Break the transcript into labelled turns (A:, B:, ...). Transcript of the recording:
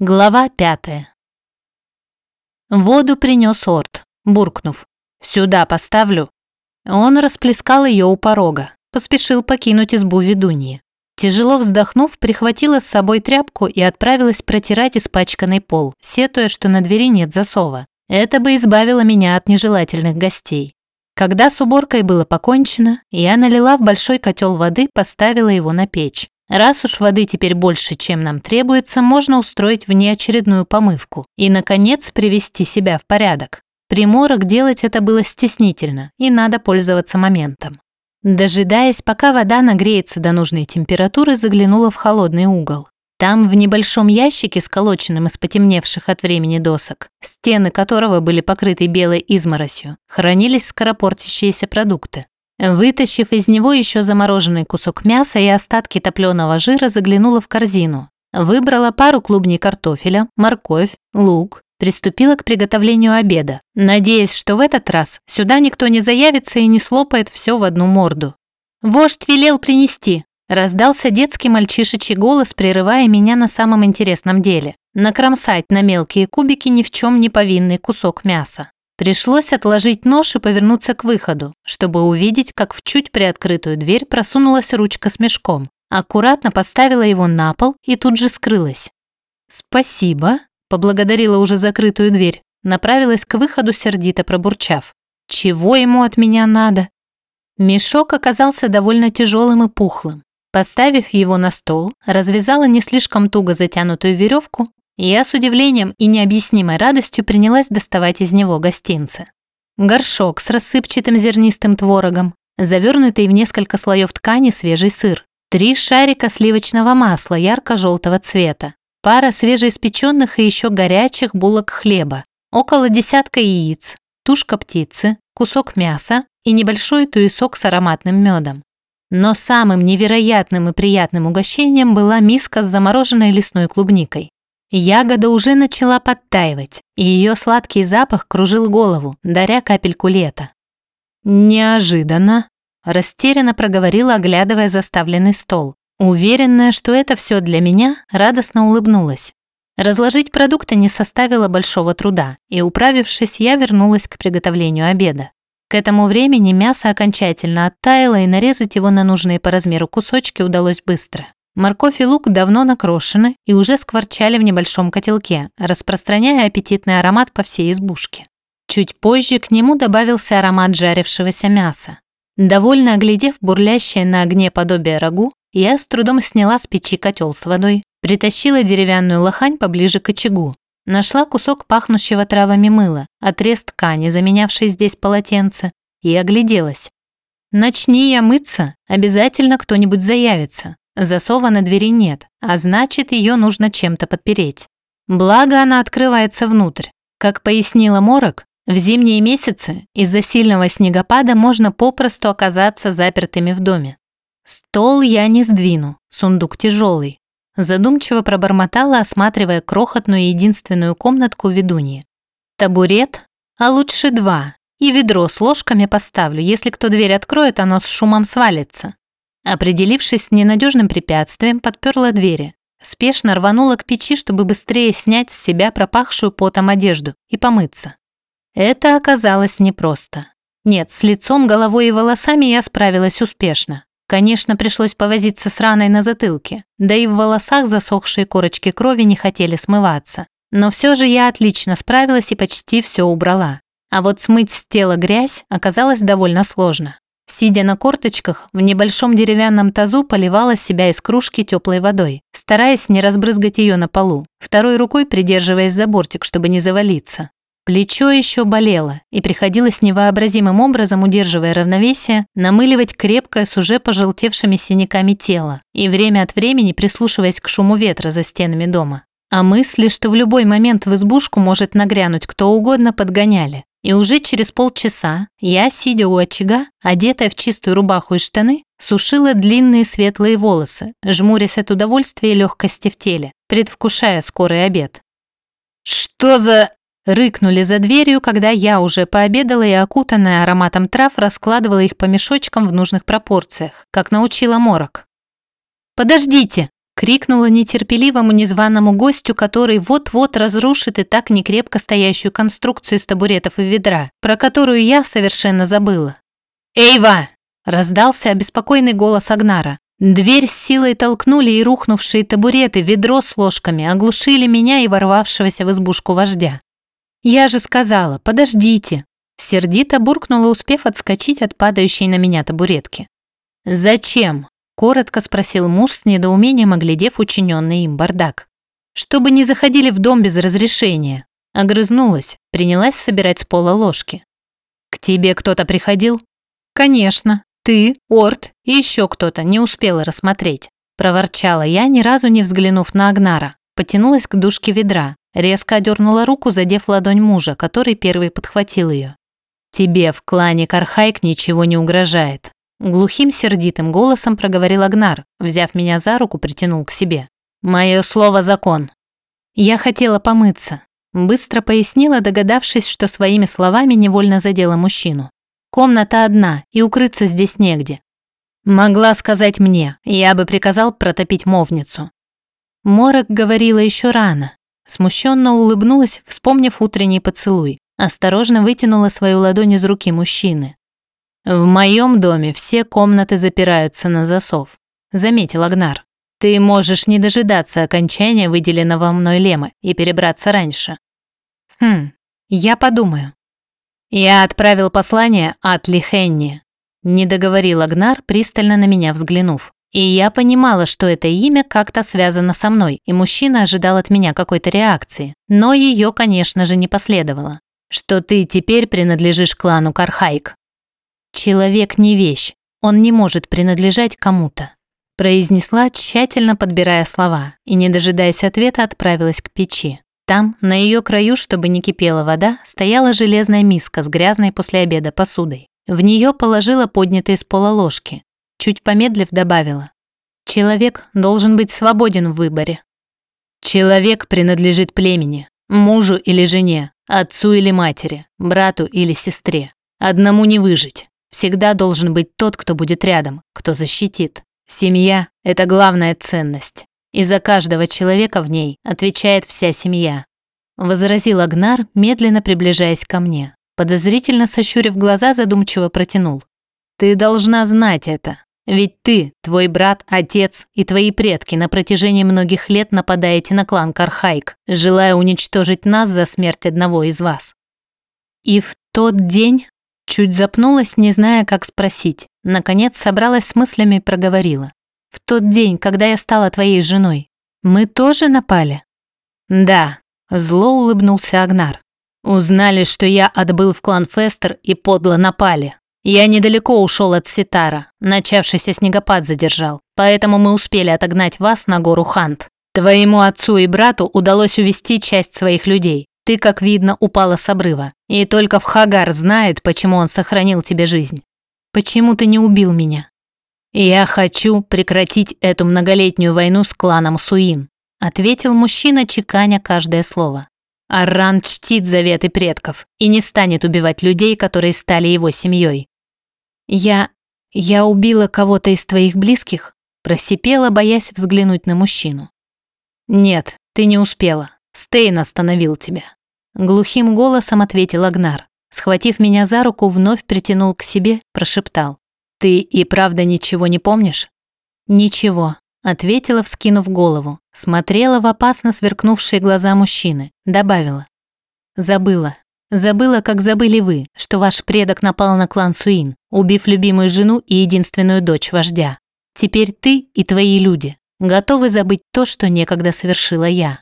A: Глава пятая. Воду принес Орт, буркнув. «Сюда поставлю». Он расплескал ее у порога, поспешил покинуть избу ведуньи. Тяжело вздохнув, прихватила с собой тряпку и отправилась протирать испачканный пол, сетуя, что на двери нет засова. Это бы избавило меня от нежелательных гостей. Когда с уборкой было покончено, я налила в большой котел воды, поставила его на печь. Раз уж воды теперь больше, чем нам требуется, можно устроить внеочередную помывку и, наконец, привести себя в порядок. Приморок делать это было стеснительно, и надо пользоваться моментом. Дожидаясь, пока вода нагреется до нужной температуры, заглянула в холодный угол. Там, в небольшом ящике, сколоченном из потемневших от времени досок, стены которого были покрыты белой изморосью, хранились скоропортящиеся продукты. Вытащив из него еще замороженный кусок мяса и остатки топленого жира, заглянула в корзину. Выбрала пару клубней картофеля, морковь, лук, приступила к приготовлению обеда, надеясь, что в этот раз сюда никто не заявится и не слопает все в одну морду. «Вождь велел принести», – раздался детский мальчишечий голос, прерывая меня на самом интересном деле – накромсать на мелкие кубики ни в чем не повинный кусок мяса. Пришлось отложить нож и повернуться к выходу, чтобы увидеть, как в чуть приоткрытую дверь просунулась ручка с мешком. Аккуратно поставила его на пол и тут же скрылась. «Спасибо», – поблагодарила уже закрытую дверь, направилась к выходу, сердито пробурчав. «Чего ему от меня надо?» Мешок оказался довольно тяжелым и пухлым. Поставив его на стол, развязала не слишком туго затянутую веревку я с удивлением и необъяснимой радостью принялась доставать из него гостинцы. Горшок с рассыпчатым зернистым творогом, завернутый в несколько слоев ткани свежий сыр, три шарика сливочного масла ярко-желтого цвета, пара свежеиспеченных и еще горячих булок хлеба, около десятка яиц, тушка птицы, кусок мяса и небольшой туесок с ароматным медом. Но самым невероятным и приятным угощением была миска с замороженной лесной клубникой. Ягода уже начала подтаивать, и ее сладкий запах кружил голову, даря капельку лета. «Неожиданно», – растерянно проговорила, оглядывая заставленный стол. Уверенная, что это все для меня, радостно улыбнулась. Разложить продукты не составило большого труда, и, управившись, я вернулась к приготовлению обеда. К этому времени мясо окончательно оттаяло, и нарезать его на нужные по размеру кусочки удалось быстро. Морковь и лук давно накрошены и уже скворчали в небольшом котелке, распространяя аппетитный аромат по всей избушке. Чуть позже к нему добавился аромат жарившегося мяса. Довольно оглядев бурлящее на огне подобие рагу, я с трудом сняла с печи котел с водой, притащила деревянную лохань поближе к очагу, нашла кусок пахнущего травами мыла, отрез ткани, заменявший здесь полотенце, и огляделась. Начни я мыться, обязательно кто-нибудь заявится, Засова на двери нет, а значит, ее нужно чем-то подпереть. Благо, она открывается внутрь. Как пояснила Морок, в зимние месяцы из-за сильного снегопада можно попросту оказаться запертыми в доме. Стол я не сдвину, сундук тяжелый. Задумчиво пробормотала, осматривая крохотную единственную комнатку ведуньи. Табурет, а лучше два, и ведро с ложками поставлю, если кто дверь откроет, оно с шумом свалится. Определившись с ненадежным препятствием, подперла двери. Спешно рванула к печи, чтобы быстрее снять с себя пропахшую потом одежду и помыться. Это оказалось непросто. Нет, с лицом, головой и волосами я справилась успешно. Конечно, пришлось повозиться с раной на затылке, да и в волосах засохшие корочки крови не хотели смываться. Но все же я отлично справилась и почти все убрала. А вот смыть с тела грязь оказалось довольно сложно. Сидя на корточках, в небольшом деревянном тазу поливала себя из кружки теплой водой, стараясь не разбрызгать ее на полу, второй рукой придерживаясь за бортик, чтобы не завалиться. Плечо еще болело, и приходилось невообразимым образом, удерживая равновесие, намыливать крепкое с уже пожелтевшими синяками тело и время от времени прислушиваясь к шуму ветра за стенами дома. А мысли, что в любой момент в избушку может нагрянуть кто угодно, подгоняли. И уже через полчаса я, сидя у очага, одетая в чистую рубаху и штаны, сушила длинные светлые волосы, жмурясь от удовольствия и легкости в теле, предвкушая скорый обед. «Что за...» Рыкнули за дверью, когда я уже пообедала и окутанная ароматом трав раскладывала их по мешочкам в нужных пропорциях, как научила Морок. «Подождите!» Крикнула нетерпеливому незваному гостю, который вот-вот разрушит и так некрепко стоящую конструкцию из табуретов и ведра, про которую я совершенно забыла. «Эйва!» – раздался обеспокоенный голос Агнара. Дверь с силой толкнули и рухнувшие табуреты, ведро с ложками оглушили меня и ворвавшегося в избушку вождя. «Я же сказала, подождите!» Сердито буркнула, успев отскочить от падающей на меня табуретки. «Зачем?» – коротко спросил муж с недоумением, оглядев учиненный им бардак. «Чтобы не заходили в дом без разрешения». Огрызнулась, принялась собирать с пола ложки. «К тебе кто-то приходил?» «Конечно. Ты, Орт и еще кто-то не успела рассмотреть». Проворчала я, ни разу не взглянув на Агнара. Потянулась к дужке ведра, резко одернула руку, задев ладонь мужа, который первый подхватил ее. «Тебе в клане Кархайк ничего не угрожает», Глухим сердитым голосом проговорил Агнар, взяв меня за руку, притянул к себе. «Мое слово – закон». Я хотела помыться. Быстро пояснила, догадавшись, что своими словами невольно задела мужчину. Комната одна, и укрыться здесь негде. Могла сказать мне, я бы приказал протопить мовницу. Морок говорила еще рано. Смущенно улыбнулась, вспомнив утренний поцелуй. Осторожно вытянула свою ладонь из руки мужчины. «В моем доме все комнаты запираются на засов», – заметил Агнар. «Ты можешь не дожидаться окончания выделенного мной лема и перебраться раньше». «Хм, я подумаю». «Я отправил послание от Лихенни», – не договорил Агнар, пристально на меня взглянув. И я понимала, что это имя как-то связано со мной, и мужчина ожидал от меня какой-то реакции. Но ее, конечно же, не последовало. Что ты теперь принадлежишь клану Кархайк. «Человек не вещь, он не может принадлежать кому-то», произнесла, тщательно подбирая слова, и, не дожидаясь ответа, отправилась к печи. Там, на ее краю, чтобы не кипела вода, стояла железная миска с грязной после обеда посудой. В нее положила поднятые с пола ложки. Чуть помедлив добавила. Человек должен быть свободен в выборе. Человек принадлежит племени, мужу или жене, отцу или матери, брату или сестре. Одному не выжить. Всегда должен быть тот, кто будет рядом, кто защитит. Семья – это главная ценность. И за каждого человека в ней отвечает вся семья. Возразил Агнар, медленно приближаясь ко мне. Подозрительно сощурив глаза, задумчиво протянул. «Ты должна знать это. Ведь ты, твой брат, отец и твои предки на протяжении многих лет нападаете на клан Кархайк, желая уничтожить нас за смерть одного из вас». И в тот день Чуть запнулась, не зная, как спросить. Наконец собралась с мыслями и проговорила. «В тот день, когда я стала твоей женой, мы тоже напали?» «Да», – зло улыбнулся Агнар. «Узнали, что я отбыл в клан Фестер и подло напали. Я недалеко ушел от Ситара, начавшийся снегопад задержал, поэтому мы успели отогнать вас на гору Хант. Твоему отцу и брату удалось увести часть своих людей. Ты, как видно, упала с обрыва. И только в Хагар знает, почему он сохранил тебе жизнь. Почему ты не убил меня? Я хочу прекратить эту многолетнюю войну с кланом Суин, ответил мужчина, чеканя каждое слово. Арран чтит заветы предков и не станет убивать людей, которые стали его семьей. Я... я убила кого-то из твоих близких? Просипела, боясь взглянуть на мужчину. Нет, ты не успела. Стейн остановил тебя. Глухим голосом ответил Агнар. Схватив меня за руку, вновь притянул к себе, прошептал. «Ты и правда ничего не помнишь?» «Ничего», – ответила, вскинув голову. Смотрела в опасно сверкнувшие глаза мужчины. Добавила. «Забыла. Забыла, как забыли вы, что ваш предок напал на клан Суин, убив любимую жену и единственную дочь вождя. Теперь ты и твои люди готовы забыть то, что некогда совершила я.